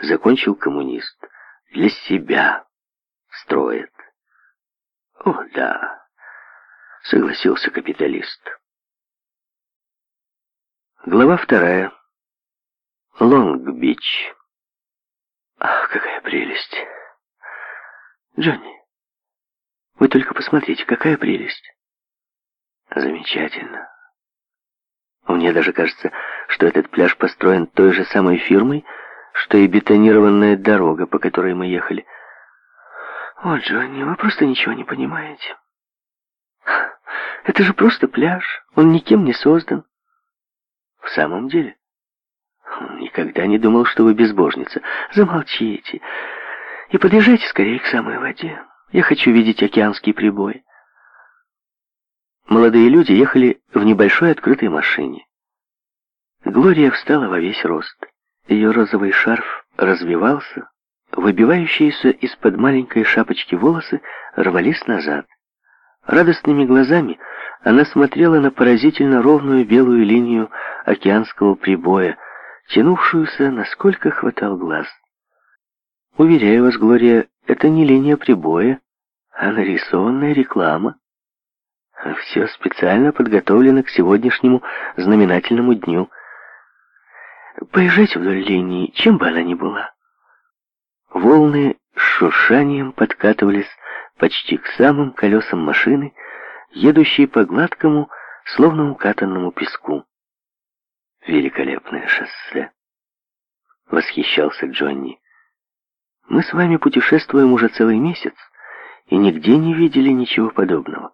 закончил коммунист. Для себя строит. О, да, согласился капиталист. Глава вторая. Лонг-Бич. Ах, какая прелесть. Джонни, вы только посмотрите, какая прелесть. Замечательно. Мне даже кажется, что этот пляж построен той же самой фирмой, что и бетонированная дорога, по которой мы ехали. «О, Джонни, вы просто ничего не понимаете. Это же просто пляж, он никем не создан». «В самом деле?» «Никогда не думал, что вы безбожница. Замолчите и подъезжайте скорее к самой воде. Я хочу видеть океанский прибой». Молодые люди ехали в небольшой открытой машине. Глория встала во весь рост. Ее розовый шарф развивался, выбивающиеся из-под маленькой шапочки волосы рвались назад. Радостными глазами она смотрела на поразительно ровную белую линию океанского прибоя, тянувшуюся, насколько хватал глаз. Уверяю вас, Глория, это не линия прибоя, а нарисованная реклама. Все специально подготовлено к сегодняшнему знаменательному дню. Поезжать вдоль линии, чем бы она ни была. Волны с шуршанием подкатывались почти к самым колесам машины, едущей по гладкому, словно укатанному песку. Великолепное шоссе. Восхищался Джонни. Мы с вами путешествуем уже целый месяц и нигде не видели ничего подобного.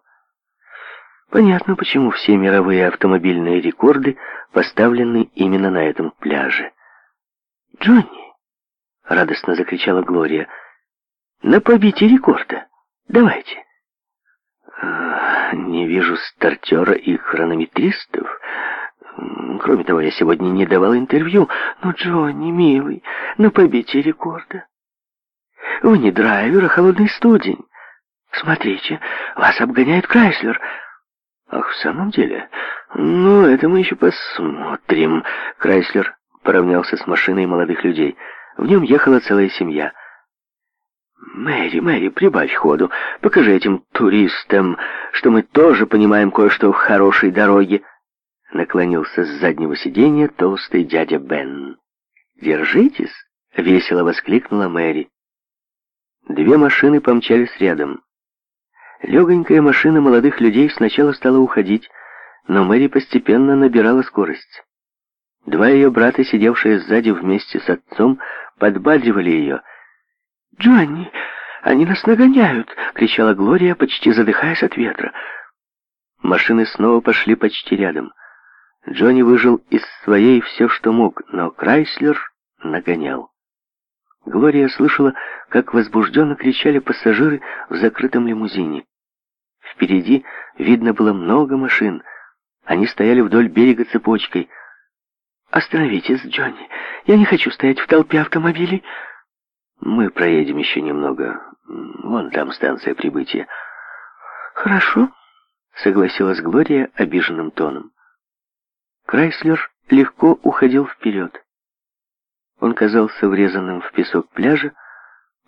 Понятно, почему все мировые автомобильные рекорды поставлены именно на этом пляже. «Джонни!» — радостно закричала Глория. «На побитие рекорда! Давайте!» «Э, «Не вижу стартера и хронометристов. Кроме того, я сегодня не давал интервью. Но, Джонни, милый, на побитие рекорда!» «Вы не драйвер, а холодный студень. Смотрите, вас обгоняет Крайслер!» «Ах, в самом деле? Ну, это мы еще посмотрим». Крайслер поравнялся с машиной молодых людей. В нем ехала целая семья. «Мэри, Мэри, прибавь ходу. Покажи этим туристам, что мы тоже понимаем кое-что в хорошей дороге». Наклонился с заднего сиденья толстый дядя Бен. «Держитесь!» — весело воскликнула Мэри. Две машины помчались рядом. Легонькая машина молодых людей сначала стала уходить, но Мэри постепенно набирала скорость. Два ее брата, сидевшие сзади вместе с отцом, подбадривали ее. «Джонни, они нас нагоняют!» — кричала Глория, почти задыхаясь от ветра. Машины снова пошли почти рядом. Джонни выжил из своей все, что мог, но Крайслер нагонял. Глория слышала, как возбужденно кричали пассажиры в закрытом лимузине. Впереди видно было много машин. Они стояли вдоль берега цепочкой. «Остановитесь, Джонни. Я не хочу стоять в толпе автомобилей». «Мы проедем еще немного. Вон там станция прибытия». «Хорошо», — согласилась Глория обиженным тоном. Крайслер легко уходил вперед он казался врезанным в песок пляжа,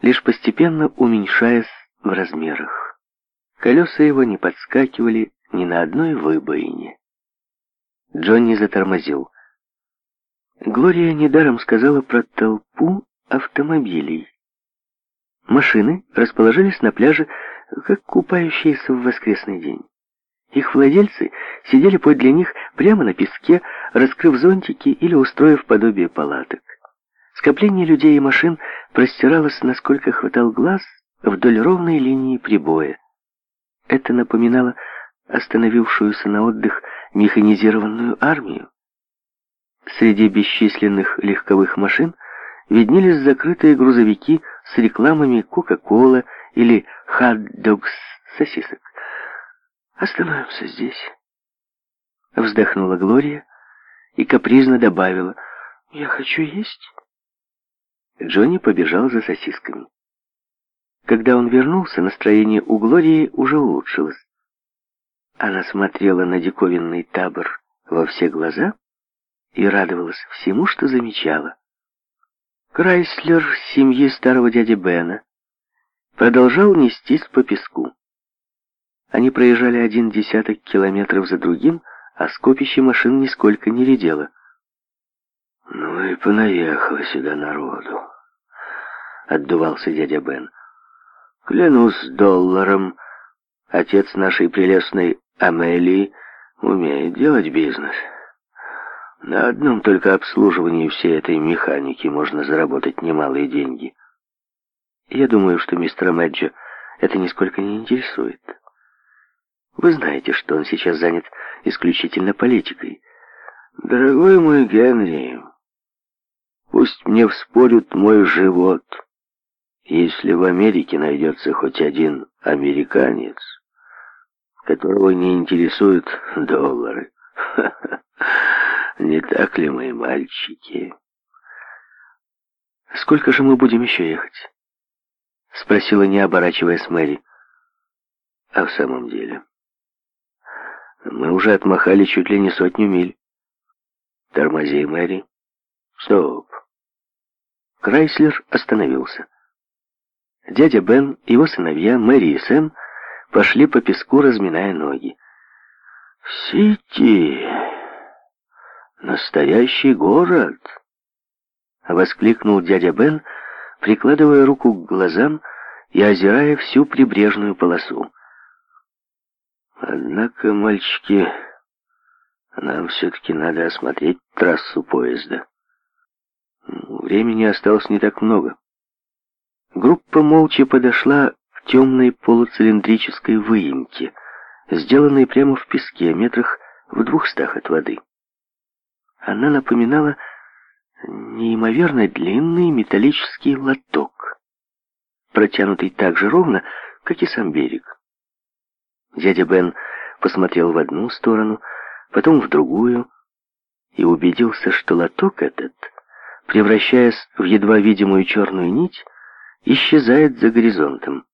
лишь постепенно уменьшаясь в размерах. Колеса его не подскакивали ни на одной выбоине. Джонни затормозил. Глория недаром сказала про толпу автомобилей. Машины расположились на пляже, как купающиеся в воскресный день. Их владельцы сидели подле них прямо на песке, раскрыв зонтики или устроив подобие палаток. Скопление людей и машин простиралось, насколько хватал глаз, вдоль ровной линии прибоя. Это напоминало остановившуюся на отдых механизированную армию. Среди бесчисленных легковых машин виднелись закрытые грузовики с рекламами Кока-Кола или хот-догс сосисок. «Остановимся здесь», — вздохнула Глория и капризно добавила, «Я хочу есть». Джонни побежал за сосисками. Когда он вернулся, настроение у Глории уже улучшилось. Она смотрела на диковинный табор во все глаза и радовалась всему, что замечала. Крайслер семьи старого дяди Бена продолжал нестись по песку. Они проезжали один десяток километров за другим, а скопище машин нисколько не редело — «Ну и понаехала сюда народу», — отдувался дядя Бен. «Клянусь долларом, отец нашей прелестной Амелии умеет делать бизнес. На одном только обслуживании всей этой механики можно заработать немалые деньги. Я думаю, что мистера Мэджи это нисколько не интересует. Вы знаете, что он сейчас занят исключительно политикой». «Дорогой мой Генри», Пусть мне вспорят мой живот. Если в Америке найдется хоть один американец, которого не интересуют доллары. Не так ли, мои мальчики? Сколько же мы будем еще ехать? Спросила, не оборачиваясь Мэри. А в самом деле... Мы уже отмахали чуть ли не сотню миль. Тормози, Мэри. Стоп. Крайслер остановился. Дядя Бен, его сыновья Мэри и Сэм пошли по песку, разминая ноги. «Сити! Настоящий город!» — воскликнул дядя Бен, прикладывая руку к глазам и озирая всю прибрежную полосу. «Однако, мальчики, нам все-таки надо осмотреть трассу поезда». Времени осталось не так много. Группа молча подошла к темной полуцилиндрической выемке, сделанной прямо в песке, метрах в двухстах от воды. Она напоминала неимоверно длинный металлический лоток, протянутый так же ровно, как и сам берег. Дядя Бен посмотрел в одну сторону, потом в другую, и убедился, что лоток этот — превращаясь в едва видимую черную нить, исчезает за горизонтом.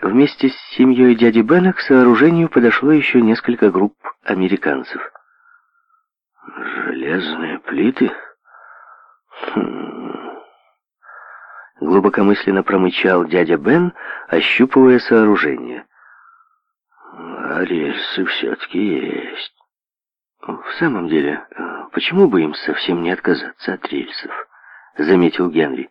Вместе с семьей дяди Бена к сооружению подошло еще несколько групп американцев. «Железные плиты?» хм. Глубокомысленно промычал дядя Бен, ощупывая сооружение. «А рельсы все-таки есть». «В самом деле, э, почему бы им совсем не отказаться от рельсов?» — заметил Генри.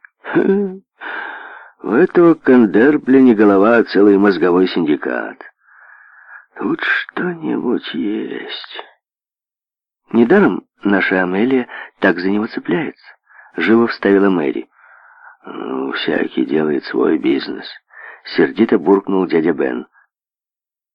«У этого кандербля не голова, а целый мозговой синдикат. Тут что-нибудь есть». «Недаром наша Амелия так за него цепляется», — живо вставила Мэри. «Ну, всякий делает свой бизнес», — сердито буркнул дядя Бен.